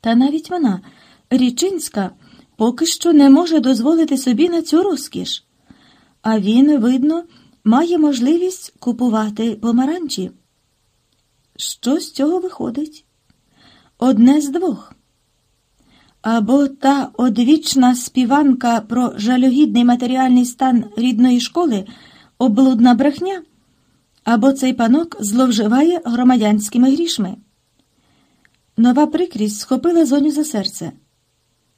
Та навіть вона, Річинська, поки що не може дозволити собі на цю розкіш. А він, видно, має можливість купувати помаранчі. Що з цього виходить? Одне з двох. Або та одвічна співанка про жалюгідний матеріальний стан рідної школи облудна брехня, або цей панок зловживає громадянськими грішми. Нова прикрість схопила зоню за серце.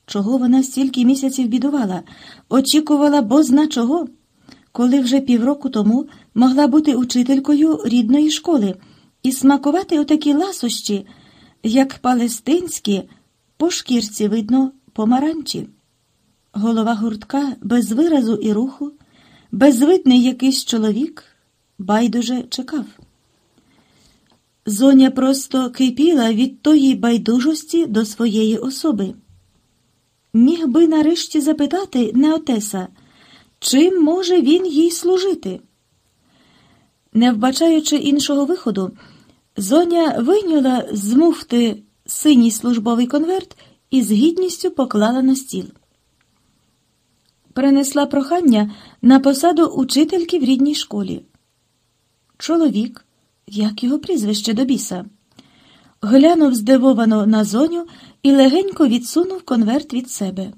Чого вона стільки місяців бідувала, очікувала бозна чого, коли вже півроку тому могла бути учителькою рідної школи і смакувати отакі ласощі, як палестинські, по шкірці видно, помаранчі. Голова гуртка без виразу і руху, безвидний якийсь чоловік, байдуже чекав. Зоня просто кипіла від тої байдужості до своєї особи. Міг би нарешті запитати Неотеса, чим може він їй служити? Не вбачаючи іншого виходу, зоня вийняла з муфти синій службовий конверт і з гідністю поклала на стіл. Принесла прохання на посаду учительки в рідній школі. Чоловік, як його прізвище до біса, глянув здивовано на зоню і легенько відсунув конверт від себе.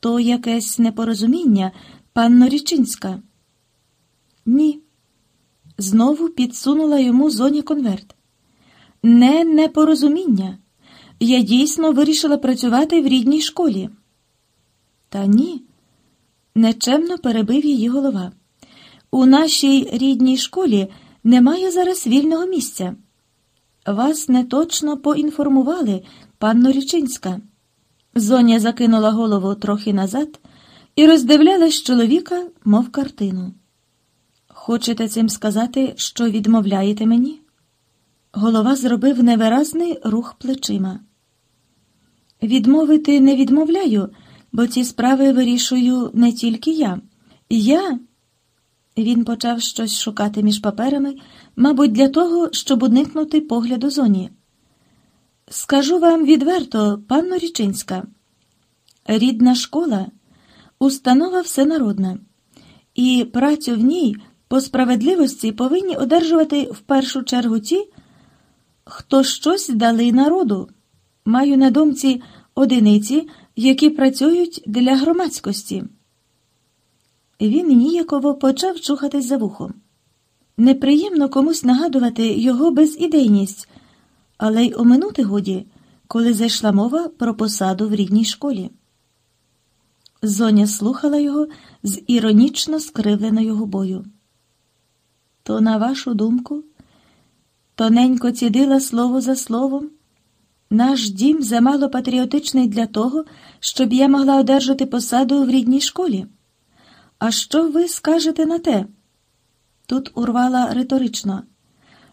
То якесь непорозуміння, панно Річинська? Ні. Знову підсунула йому зоні конверт. Не непорозуміння. Я дійсно вирішила працювати в рідній школі. Та ні, нечемно перебив її голова. У нашій рідній школі немає зараз вільного місця. Вас неточно поінформували, панно Річинська. Зоня закинула голову трохи назад і роздивлялась чоловіка, мов картину. Хочете цим сказати, що відмовляєте мені? Голова зробив невиразний рух плечима. Відмовити не відмовляю, бо ці справи вирішую не тільки я. Я. Він почав щось шукати між паперами, мабуть, для того, щоб уникнути погляду зоні. Скажу вам відверто, панно Річинська, рідна школа установа всенародна, і працю в ній по справедливості повинні одержувати в першу чергу ті, хто щось дали народу. Маю на думці одиниці, які працюють для громадськості. Він ніяково почав чухатись за вухом. Неприємно комусь нагадувати його безідейність, але й оминути годі, коли зайшла мова про посаду в рідній школі. Зоня слухала його з іронічно скривленою губою. То, на вашу думку, тоненько цідила слово за словом. Наш дім замало патріотичний для того, щоб я могла одержати посаду в рідній школі. А що ви скажете на те? Тут урвала риторично,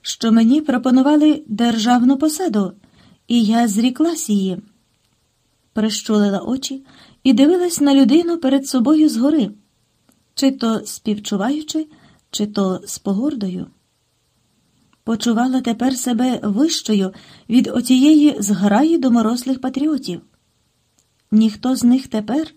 що мені пропонували державну посаду, і я зріклась її. Прищулила очі і дивилась на людину перед собою згори, чи то співчуваючи, чи то з погордою. Почувала тепер себе вищою від отієї зграї доморослих патріотів. Ніхто з них тепер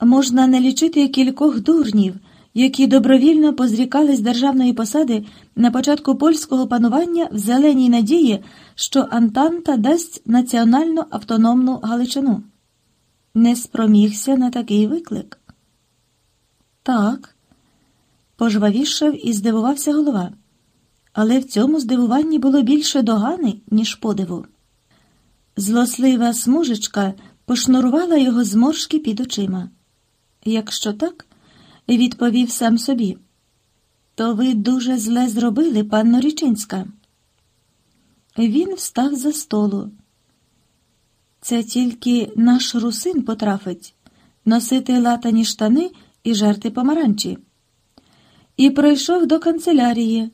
можна не лічити кількох дурнів, які добровільно позрікали з державної посади на початку польського панування в зеленій надії, що Антанта дасть національно автономну Галичину. Не спромігся на такий виклик. Так, пожвавішав і здивувався голова. Але в цьому здивуванні було більше догани, ніж подиву. Злослива смужечка пошнурувала його зморшки під очима. Якщо так, відповів сам собі, то ви дуже зле зробили, панно Річинська. Він встав за столу. Це тільки наш русин потрафить носити латані штани і жерти помаранчі. І пройшов до канцелярії,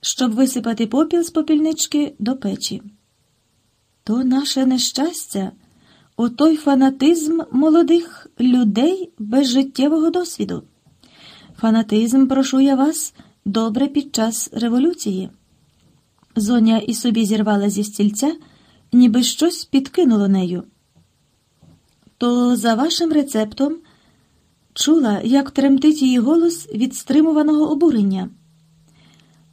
щоб висипати попіл з попільнички до печі. То наше нещастя отой фанатизм молодих людей без життєвого досвіду. Фанатизм, прошу я вас, добре під час революції. Зоня і собі зірвала зі стільця ніби щось підкинуло нею. То за вашим рецептом чула, як тремтить її голос від стримуваного обурення.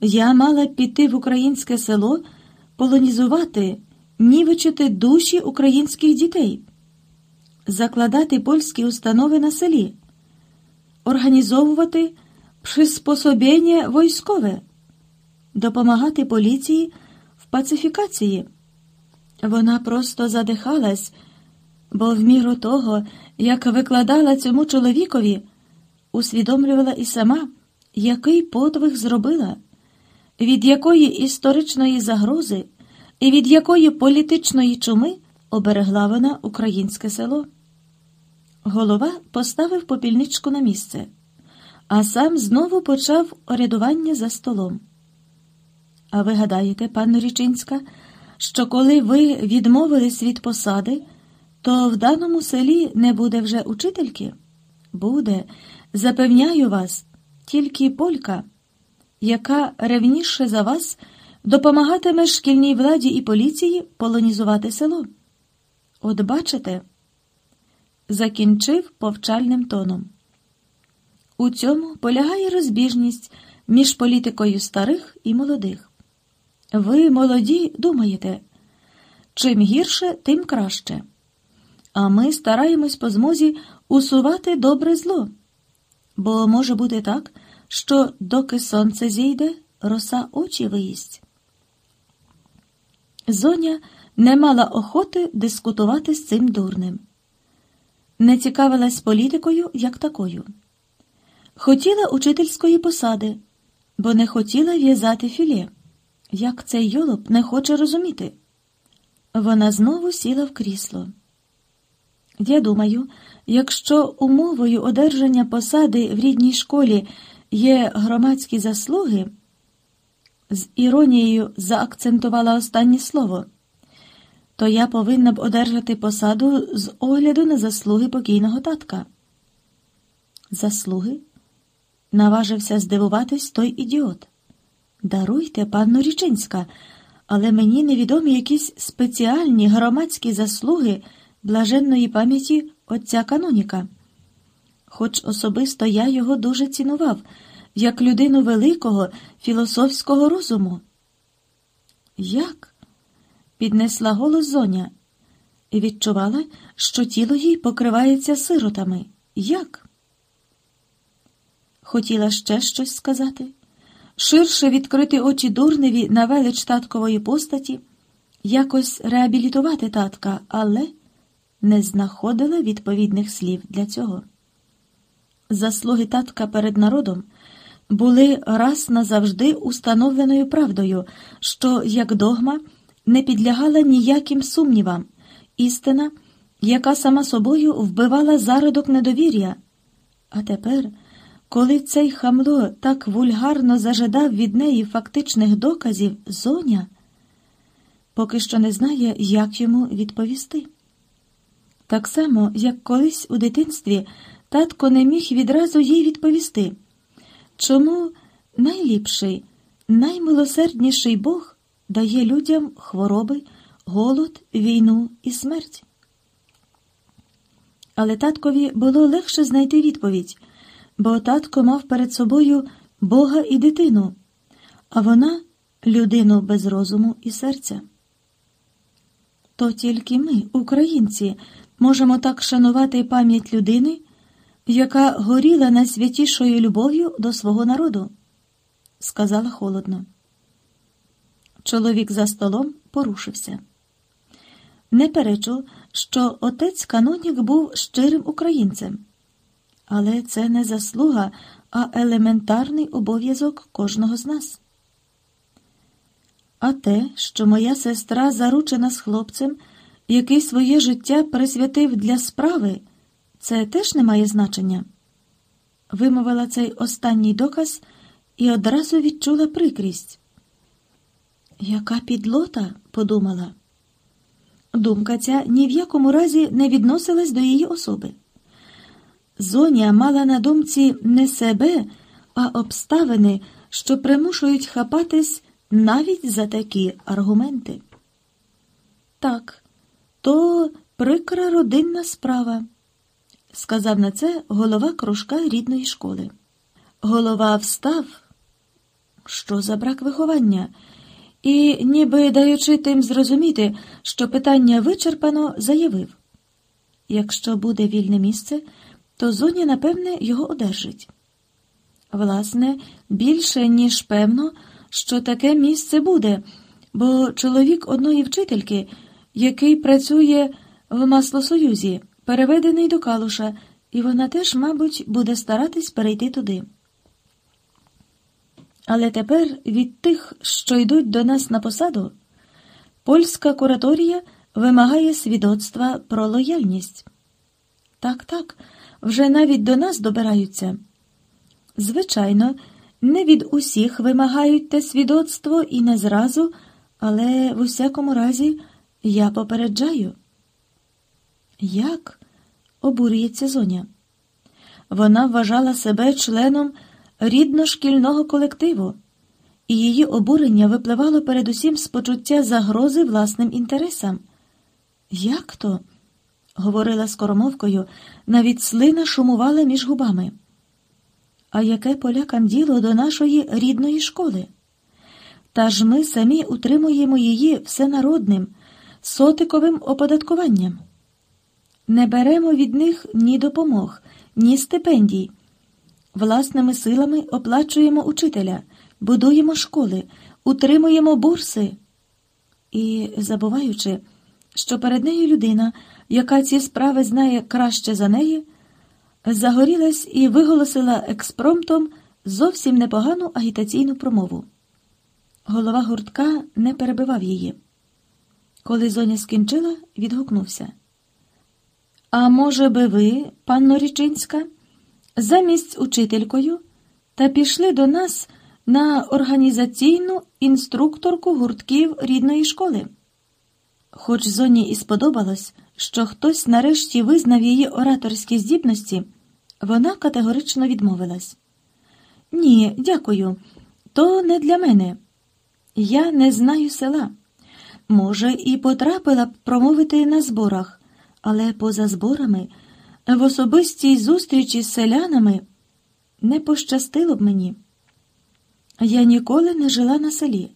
Я мала піти в українське село, полонізувати, нівечити душі українських дітей, закладати польські установи на селі, організовувати приспособєння військове, допомагати поліції в пацифікації. Вона просто задихалась, бо в міру того, як викладала цьому чоловікові, усвідомлювала і сама, який подвиг зробила, від якої історичної загрози і від якої політичної чуми оберегла вона українське село. Голова поставив попільничку на місце, а сам знову почав орядування за столом. А ви гадаєте, панно Річинська, що коли ви відмовились від посади, то в даному селі не буде вже учительки? Буде, запевняю вас, тільки полька, яка ревніше за вас допомагатиме шкільній владі і поліції полонізувати село. От бачите, закінчив повчальним тоном. У цьому полягає розбіжність між політикою старих і молодих. Ви, молоді, думаєте, чим гірше, тим краще. А ми стараємось по змозі усувати добре зло. Бо може бути так, що доки сонце зійде, роса очі виїсть. Зоня не мала охоти дискутувати з цим дурним, не цікавилась політикою як такою. Хотіла учительської посади, бо не хотіла в'язати філе. Як цей йолоп не хоче розуміти. Вона знову сіла в крісло. Я думаю, якщо умовою одержання посади в рідній школі є громадські заслуги, з іронією заакцентувала останнє слово, то я повинна б одержати посаду з огляду на заслуги покійного татка. Заслуги? Наважився здивуватись той ідіот. Даруйте, панно Річинська, але мені невідомі якісь спеціальні громадські заслуги блаженної пам'яті отця Каноніка. Хоч особисто я його дуже цінував, як людину великого філософського розуму. Як? піднесла голос зоня і відчувала, що тіло їй покривається сиротами. Як? Хотіла ще щось сказати ширше відкрити очі дурневі на велич таткової постаті, якось реабілітувати татка, але не знаходила відповідних слів для цього. Заслуги татка перед народом були раз назавжди установленою правдою, що, як догма, не підлягала ніяким сумнівам, істина, яка сама собою вбивала зародок недовір'я. А тепер коли цей хамло так вульгарно зажадав від неї фактичних доказів, зоня поки що не знає, як йому відповісти. Так само, як колись у дитинстві татко не міг відразу їй відповісти, чому найліпший, наймилосердніший Бог дає людям хвороби, голод, війну і смерть. Але таткові було легше знайти відповідь бо татко мав перед собою Бога і дитину, а вона людину без розуму і серця. То тільки ми, українці, можемо так шанувати пам'ять людини, яка горіла найсвятішою любов'ю до свого народу, сказала холодно. Чоловік за столом порушився. Не перечу, що отець Канонік був щирим українцем. Але це не заслуга, а елементарний обов'язок кожного з нас. А те, що моя сестра заручена з хлопцем, який своє життя присвятив для справи, це теж не має значення. Вимовила цей останній доказ і одразу відчула прикрість. Яка підлота, подумала. Думка ця ні в якому разі не відносилась до її особи. Зоня мала на думці не себе, а обставини, що примушують хапатись навіть за такі аргументи. Так, то прикра родинна справа, сказав на це голова кружка рідної школи. Голова встав, що за брак виховання, і, ніби даючи тим зрозуміти, що питання вичерпано, заявив якщо буде вільне місце, то зоня, напевне, його одержить. Власне, більше, ніж певно, що таке місце буде, бо чоловік одної вчительки, який працює в Маслосоюзі, переведений до Калуша, і вона теж, мабуть, буде старатись перейти туди. Але тепер від тих, що йдуть до нас на посаду, польська кураторія вимагає свідоцтва про лояльність. Так, так, вже навіть до нас добираються. Звичайно, не від усіх вимагають те свідоцтво і не зразу, але в усякому разі я попереджаю. Як? Обурюється зоня. Вона вважала себе членом рідно-шкільного колективу, і її обурення випливало передусім з почуття загрози власним інтересам. Як то? говорила скоромовкою, навіть слина шумувала між губами. А яке полякам діло до нашої рідної школи? Та ж ми самі утримуємо її всенародним, сотиковим оподаткуванням. Не беремо від них ні допомог, ні стипендій. Власними силами оплачуємо учителя, будуємо школи, утримуємо бурси. І, забуваючи, що перед нею людина, яка ці справи знає краще за неї, загорілась і виголосила експромтом зовсім непогану агітаційну промову. Голова гуртка не перебивав її. Коли зоня скінчила, відгукнувся. А може би ви, панно Річинська, замість учителькою та пішли до нас на організаційну інструкторку гуртків рідної школи? Хоч зоні і сподобалось, що хтось нарешті визнав її ораторські здібності, вона категорично відмовилась. Ні, дякую, то не для мене. Я не знаю села. Може, і потрапила б промовити на зборах, але поза зборами, в особистій зустрічі з селянами не пощастило б мені. Я ніколи не жила на селі,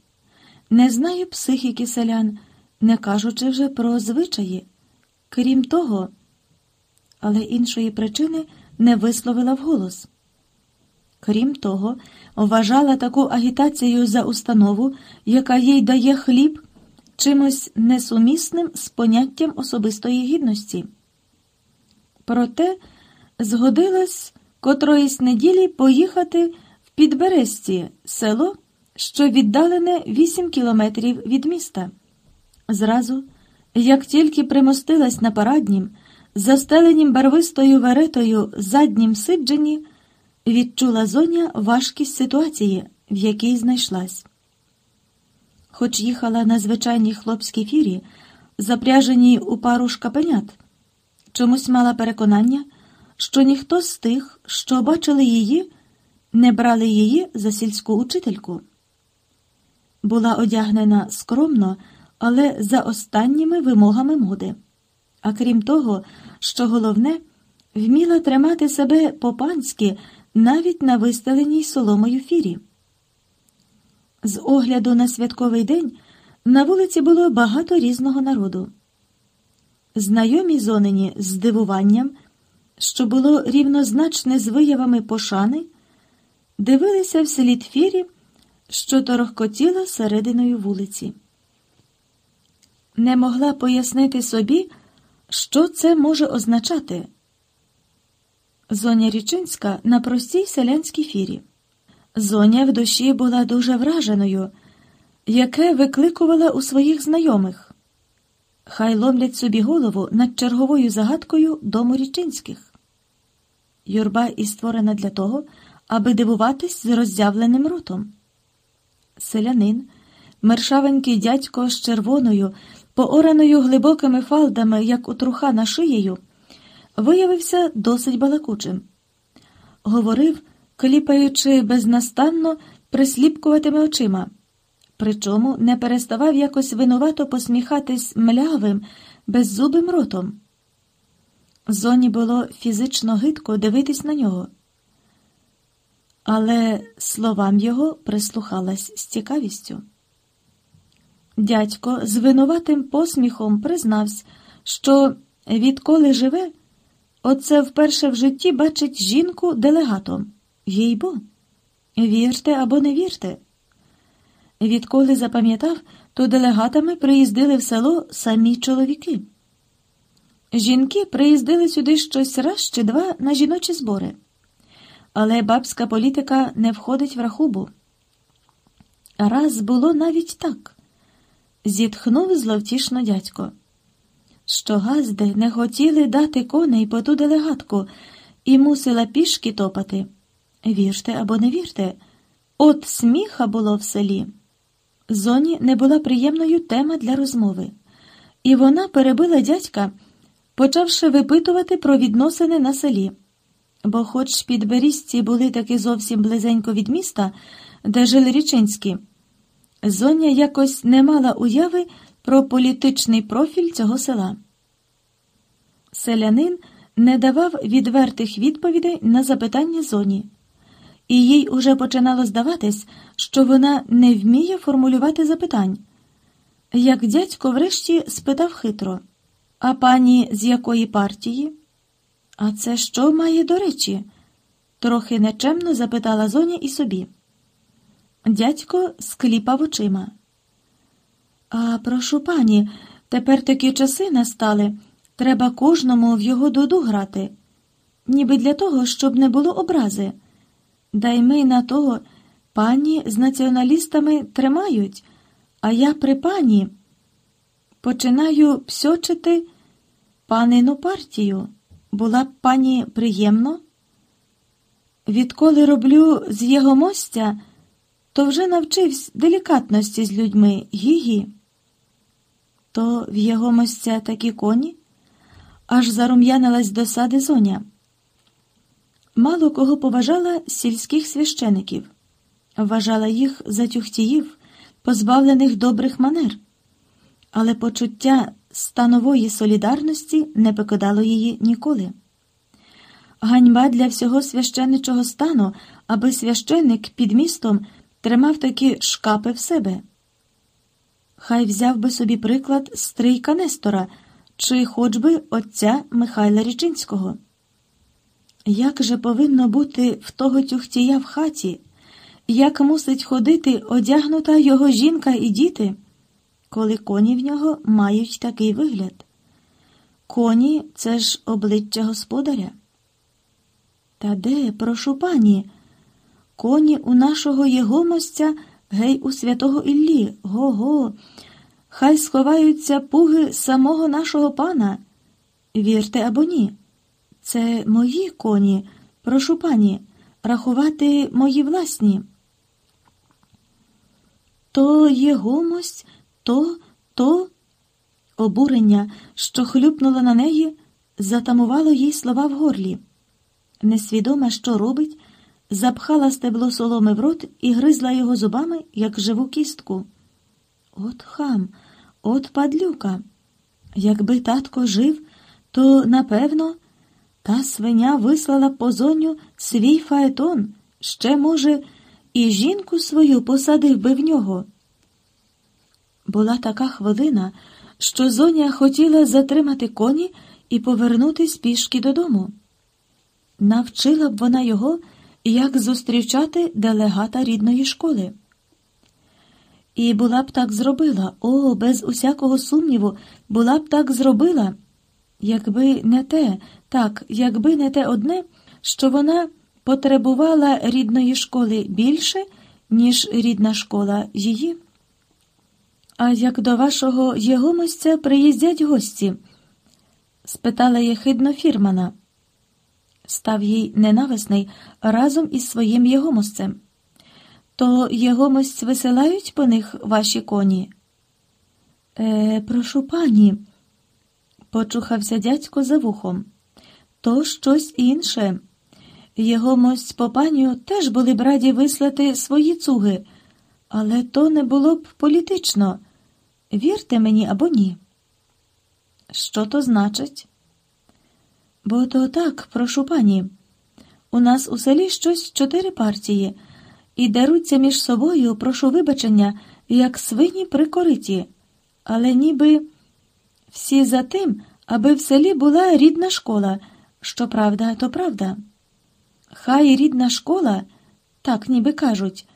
не знаю психіки селян, не кажучи вже про звичаї. Крім того, але іншої причини не висловила вголос. Крім того, вважала таку агітацію за установу, яка їй дає хліб, чимось несумісним з поняттям особистої гідності. Проте згодилась котроїсь неділі поїхати в Підбересті, село, що віддалене 8 кілометрів від міста. Зразу, як тільки примостилась на параднім, застеленім барвистою веретою заднім сидженні, відчула зоня важкість ситуації, в якій знайшлась. Хоч їхала на звичайній хлопській фірі, запряженій у пару шкапенят, чомусь мала переконання, що ніхто з тих, що бачили її, не брали її за сільську учительку. Була одягнена скромно, але за останніми вимогами моди. А крім того, що головне, вміла тримати себе по-панськи навіть на вистеленій соломою фірі. З огляду на святковий день на вулиці було багато різного народу. Знайомі зонені з здивуванням, що було рівнозначне з виявами пошани, дивилися вслід фірі, що торохкотіла серединою вулиці. Не могла пояснити собі, що це може означати. Зоня Річинська на простій селянській фірі. Зоня в душі була дуже враженою, яке викликувала у своїх знайомих. Хай ломлять собі голову над черговою загадкою дому річинських. Юрба і створена для того, аби дивуватись з роззявленим ротом. Селянин, мершавенький дядько з червоною, поораною глибокими фалдами, як у труха на шиєю, виявився досить балакучим. Говорив, кліпаючи безнастанно присліпкуватими очима, причому не переставав якось винувато посміхатись млявим, беззубим ротом. Зоні було фізично гидко дивитись на нього, але словам його прислухалась з цікавістю. Дядько з винуватим посміхом признався, що відколи живе, оце вперше в житті бачить жінку делегатом. Їй бо, вірте або не вірте. Відколи запам'ятав, то делегатами приїздили в село самі чоловіки. Жінки приїздили сюди щось раз чи два на жіночі збори, але бабська політика не входить в рахубу. Раз було навіть так, зітхнув зловтішно дядько, що газди не хотіли дати коней по ту делегатку і мусила пішки топати. Вірте або не вірте, от сміха було в селі. Зоні не була приємною тема для розмови, і вона перебила дядька, почавши випитувати про відносини на селі. Бо, хоч підберізці були таки зовсім близенько від міста, де жили річинські, Зоня якось не мала уяви про політичний профіль цього села. Селянин не давав відвертих відповідей на запитання зоні і їй уже починало здаватись, що вона не вміє формулювати запитань. Як дядько врешті спитав хитро, а пані з якої партії? А це що має до речі? трохи нечемно запитала зоня і собі. Дядько скліпав очима. А прошу пані, тепер такі часи настали. Треба кожному в його дуду грати, ніби для того, щоб не було образи. Дайми на того пані з націоналістами тримають, а я при пані починаю псьочити панину партію. Була б пані приємно. Відколи роблю з його мостя, то вже навчився делікатності з людьми гі-гі. То в його мостя такі коні, аж зарум'янилась досади зоня мало кого поважала сільських священиків, вважала їх за тюхтіїв, позбавлених добрих манер, але почуття станової солідарності не покидало її ніколи. Ганьба для всього священничого стану, аби священник під містом тримав такі шкапи в себе. Хай взяв би собі приклад стрийка Нестора чи хоч би отця Михайла Річинського. Як же повинно бути в того тюхтія в хаті, як мусить ходити одягнута його жінка і діти, коли коні в нього мають такий вигляд? Коні це ж обличчя господаря. Та де, прошу пані, коні у нашого єгомостя, гей, у святого Іллі, го го, хай сховаються пуги самого нашого пана. Вірте або ні. Це мої коні, прошу пані, рахувати мої власні. То є гомость, то, то обурення, що хлюпнуло на неї, затамувало їй слова в горлі. Несвідома, що робить, запхала стебло соломи в рот і гризла його зубами, як живу кістку. От хам, от падлюка. Якби татко жив, то напевно. Та свиня вислала по зоню свій фаетон, ще, може, і жінку свою посадив би в нього. Була така хвилина, що зоня хотіла затримати коні і повернутись пішки додому. Навчила б вона його, як зустрічати делегата рідної школи. І була б так зробила, о, без усякого сумніву, була б так зробила, якби не те, так, якби не те одне, що вона потребувала рідної школи більше, ніж рідна школа її. А як до вашого єгомостя приїздять гості? спитала єхидно фірмана. Став їй ненависний разом із своїм єгомостцем. То єгомость висилають по них ваші коні? Е, прошу пані, почухався дядько за вухом то щось інше. Його мость попаню теж були б раді вислати свої цуги, Але то не було б політично. Вірте мені або ні. Що то значить? Бо то так, прошу пані. У нас у селі щось чотири партії, і деруться між собою, прошу вибачення, як свині при кориті, але ніби всі за тим, аби в селі була рідна школа. Що правда, то правда. Хай рідна школа, так ніби кажуть,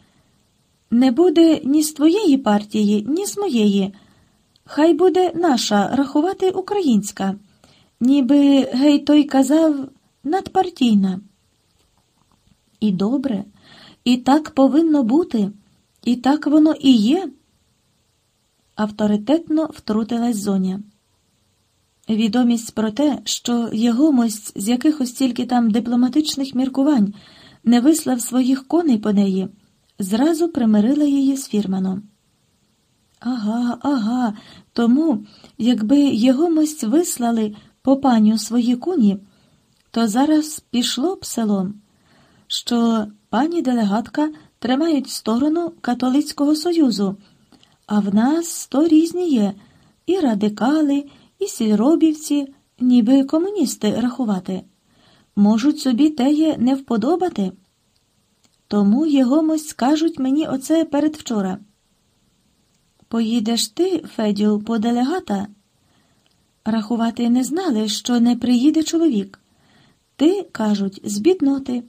не буде ні з твоєї партії, ні з моєї. Хай буде наша рахувати українська, ніби гей той казав надпартійна. І добре, і так повинно бути, і так воно і є. Авторитетно втрутилась зоня. Відомість про те, що єгомость з якихось тільки там дипломатичних міркувань не вислав своїх коней по неї, зразу примирила її з фірманом. Ага, ага, тому, якби єгомость вислали по паню свої коні, то зараз пішло б селом, що пані делегатка тримають сторону католицького союзу, а в нас то різні є і радикали і сільробівці, ніби комуністи рахувати, можуть собі теє не вподобати. Тому єгомось скажуть мені оце передвчора. Поїдеш ти, Федю, по делегата? Рахувати не знали, що не приїде чоловік. Ти, кажуть, з бідноти,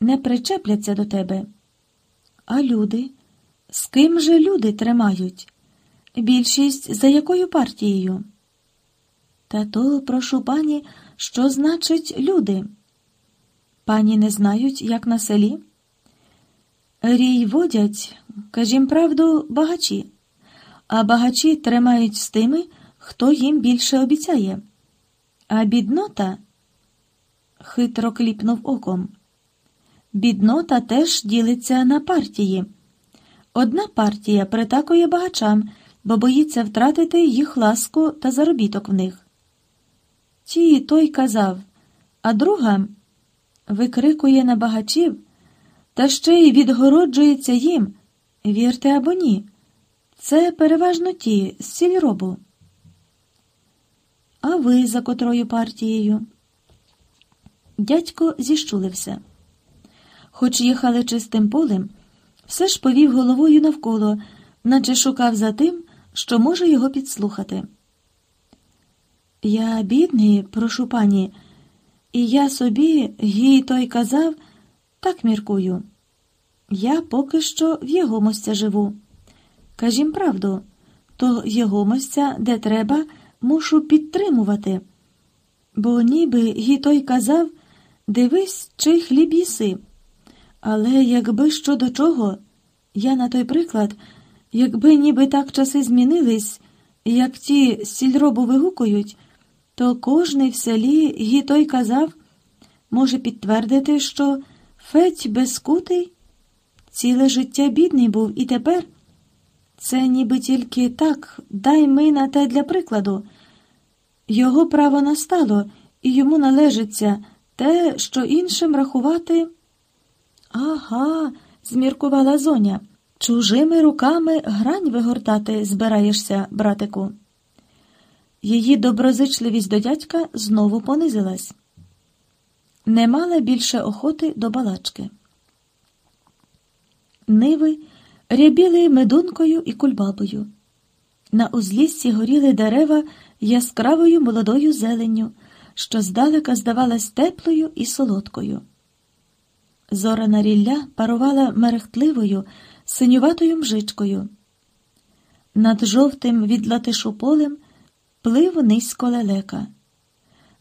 не причепляться до тебе. А люди? З ким же люди тримають? Більшість за якою партією? Та то, прошу пані, що значить люди? Пані не знають, як на селі? Рій водять, кажім правду, багачі, а багачі тримають з тими, хто їм більше обіцяє. А біднота хитро кліпнув оком. Біднота теж ділиться на партії. Одна партія притакує багачам, бо боїться втратити їх ласку та заробіток в них. Ті той казав, а друга викрикує на багачів та ще й відгороджується їм. Вірте або ні. Це переважно ті з сільробу. А ви за котрою партією? Дядько зіщулився. Хоч їхали чистим полем, все ж повів головою навколо, наче шукав за тим, що може його підслухати. Я бідний, прошу пані, і я собі, гій той казав, так міркую. Я поки що в Єгомостя живу. Кажім правду, то Єгомостя, де треба, мушу підтримувати. Бо ніби гій той казав дивись, чий хліб їси. Але якби що до чого, я на той приклад, якби ніби так часи змінились, як ті сільробу вигукують то кожний в селі гітой казав, може підтвердити, що Федь безкутий ціле життя бідний був і тепер. Це ніби тільки так, дай ми на те для прикладу. Його право настало, і йому належиться те, що іншим рахувати. Ага, зміркувала зоня. Чужими руками грань вигортати збираєшся, братику. Її доброзичливість до дядька знову понизилась. Не мала більше охоти до балачки. Ниви рябіли медункою і кульбабою. На узліссі горіли дерева яскравою молодою зеленню, що здалека здавалась теплою і солодкою. Зорана рілля парувала мерехтливою, синюватою мжичкою. Над жовтим від латишу полем плив низько лелека.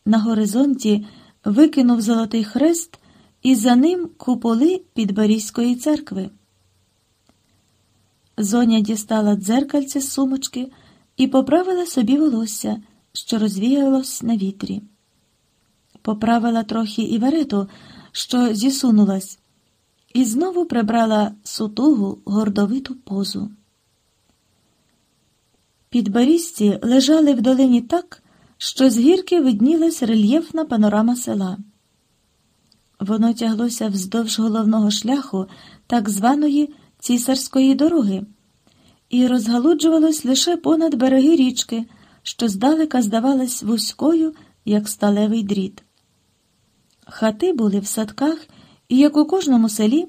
На горизонті викинув золотий хрест, і за ним куполи Підборізької церкви. Зоня дістала дзеркальце з сумочки і поправила собі волосся, що розвіялось на вітрі. Поправила трохи і верету, що зісунулась, і знову прибрала сутугу гордовиту позу. Підборізці лежали в долині так, що з гірки виднілась рельєфна панорама села. Воно тяглося вздовж головного шляху так званої цісарської дороги, і розгалуджувалось лише понад береги річки, що здалека здавалась вузькою, як сталевий дріт. Хати були в садках, і, як у кожному селі,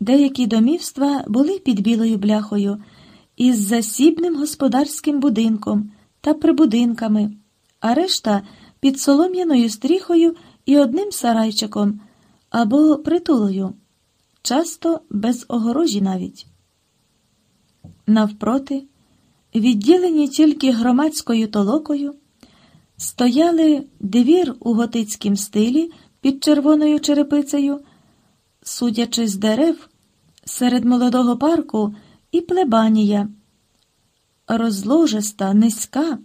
деякі домівства були під білою бляхою із засібним господарським будинком та прибудинками, а решта під солом'яною стріхою і одним сарайчиком або притулою, часто без огорожі навіть. Навпроти, відділені тільки громадською толокою, стояли двір у готицькім стилі під червоною черепицею, судячи з дерев, серед молодого парку і плебанія, розложиста, низька,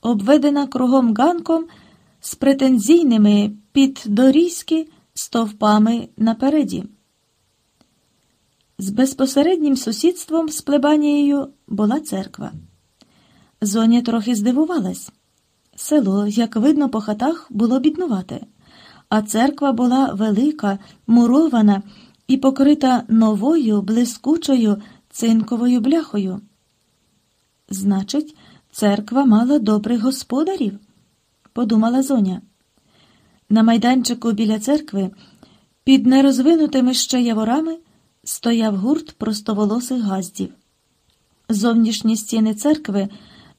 обведена кругом ганком з претензійними піддорізьки стовпами напереді. З безпосереднім сусідством з плебанією була церква. Зоня трохи здивувалась. Село, як видно по хатах, було біднувате, а церква була велика, мурована і покрита новою, блискучою цинковою бляхою. Значить, церква мала добрих господарів, подумала зоня. На майданчику біля церкви, під нерозвинутими ще яворами, стояв гурт простоволосих газдів. Зовнішні стіни церкви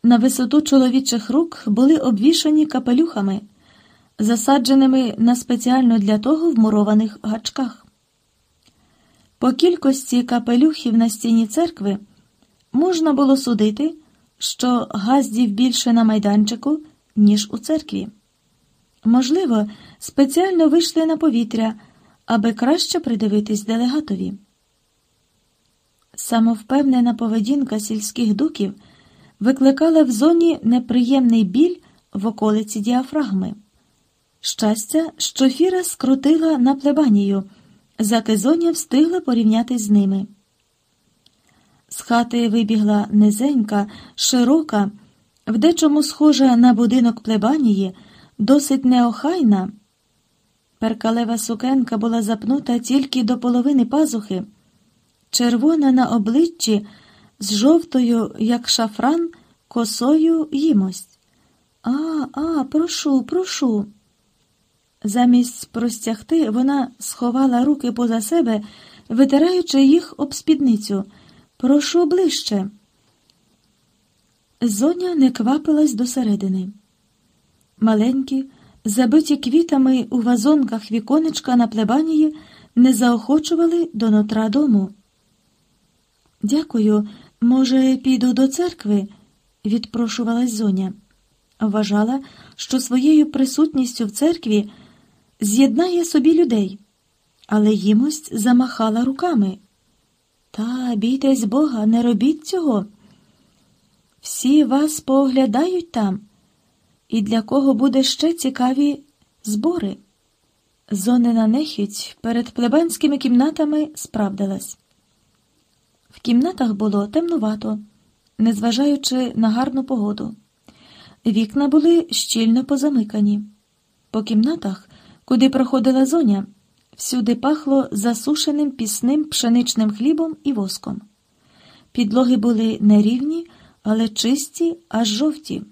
на висоту чоловічих рук були обвішані капелюхами, засадженими на спеціально для того вмурованих гачках. По кількості капелюхів на стіні церкви можна було судити, що газдів більше на майданчику, ніж у церкві. Можливо, спеціально вийшли на повітря, аби краще придивитись делегатові. Самовпевнена поведінка сільських дуків викликала в зоні неприємний біль в околиці діафрагми. Щастя, що фіра скрутила на плебанію, заки зоня встигла порівнятись з ними. З хати вибігла низенька, широка, в дечому схожа на будинок плебанії, досить неохайна. Перкалева сукенка була запнута тільки до половини пазухи, червона на обличчі з жовтою, як шафран, косою їмость. А, а, прошу, прошу. Замість простягти вона сховала руки поза себе, витираючи їх об спідницю. Прошу ближче. Зоня не квапилась досередини. Маленькі, забиті квітами у вазонках віконечка на плебанії не заохочували до нутра дому. Дякую, може, піду до церкви, відпрошувалась зоня. Вважала, що своєю присутністю в церкві з'єднає собі людей, але їмость замахала руками. Та бійтесь Бога, не робіть цього. Всі вас пооглядають там, і для кого буде ще цікаві збори. Зонина нехідь перед плебанськими кімнатами справдилась. В кімнатах було темнувато, незважаючи на гарну погоду. Вікна були щільно позамикані. По кімнатах, куди проходила зоня, всюди пахло засушеним пісним пшеничним хлібом і воском. Підлоги були нерівні, але чисті, аж жовті.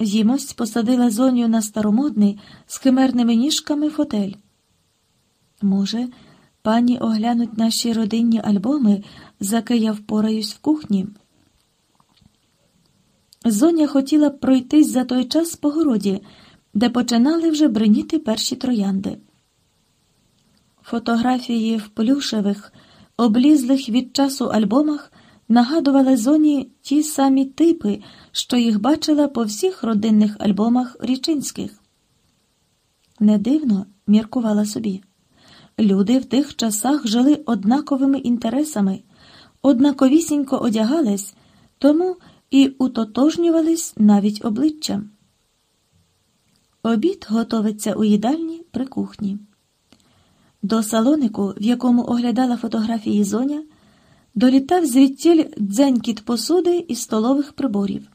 Їмость посадила зоню на старомодний з химерними ніжками фотель. Може, пані оглянуть наші родинні альбоми, заки я впораюсь в кухні. Зоня хотіла пройтись за той час по городі, де починали вже бриніти перші троянди. Фотографії в плюшевих, облізлих від часу альбомах нагадували зоні ті самі типи, що їх бачила по всіх родинних альбомах річинських. Не дивно, міркувала собі. Люди в тих часах жили однаковими інтересами, однаковісінько одягались, тому і утотожнювались навіть обличчям. Обід готовиться у їдальні при кухні. До салонику, в якому оглядала фотографії зоня, долітав звідтіль дзенькіт посуди і столових приборів.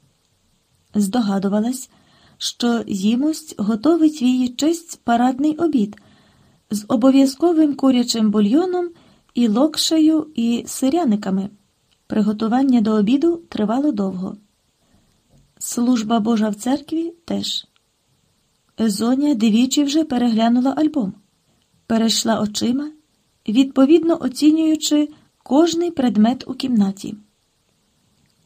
Здогадувалась, що їмость готовить в її честь парадний обід з обов'язковим курячим бульйоном і локшею, і сиряниками. Приготування до обіду тривало довго. Служба Божа в церкві теж. Зоня двічі вже переглянула альбом, перейшла очима, відповідно оцінюючи кожний предмет у кімнаті.